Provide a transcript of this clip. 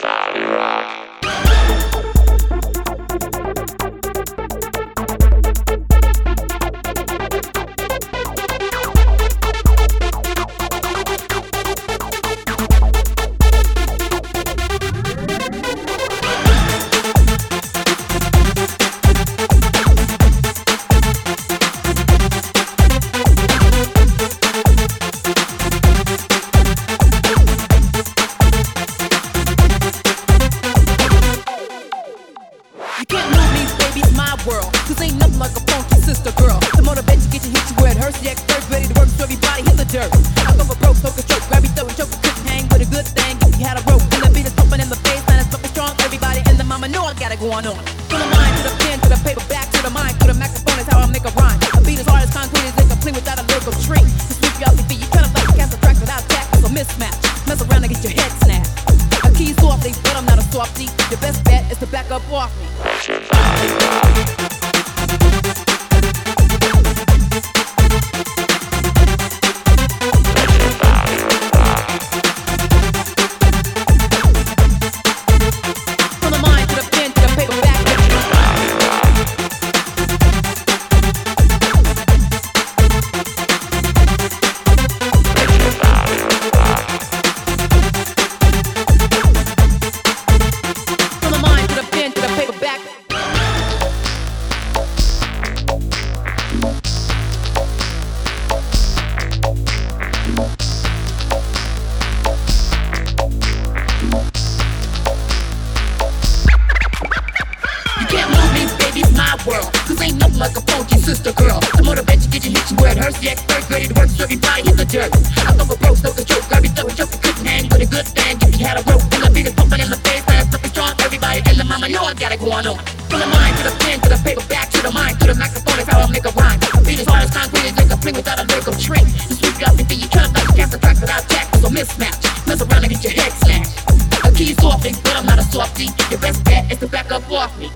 Fire I on. From the mind to the pen to the paper, back to the mind, to the microphone is how I make a rhyme. A beat as hard as concrete is incomplete without a lyrical treat. To sweep you off your feet, you try to fight cast a track without tack, it's a mismatch. Mess around and get your head snapped. A key softly, but I'm not a softy. Your best bet is to back up off me. Like a funky sister girl. The motivate you, get you, hit you it hurts. The expert ready to work, so everybody hit the dirt. I go for broke, no control, grab your throat, choke, couldn't hang with a good thing. If you had a rope, and the beat is pumping in the face, fast, looking strong. Everybody in the mama know I got it going on. From the mind to the pen to the paper, back to the mind to the microphone is how I make a rhyme. Beat as hard as concrete, is like a fling without a lyrical trick. You sweep you off your feet, you to fight, cast the tracks without tack, it's a mismatch. Mess around and get your head smashed. A key softy, but I'm not a softy. Your best bet is to back up off me.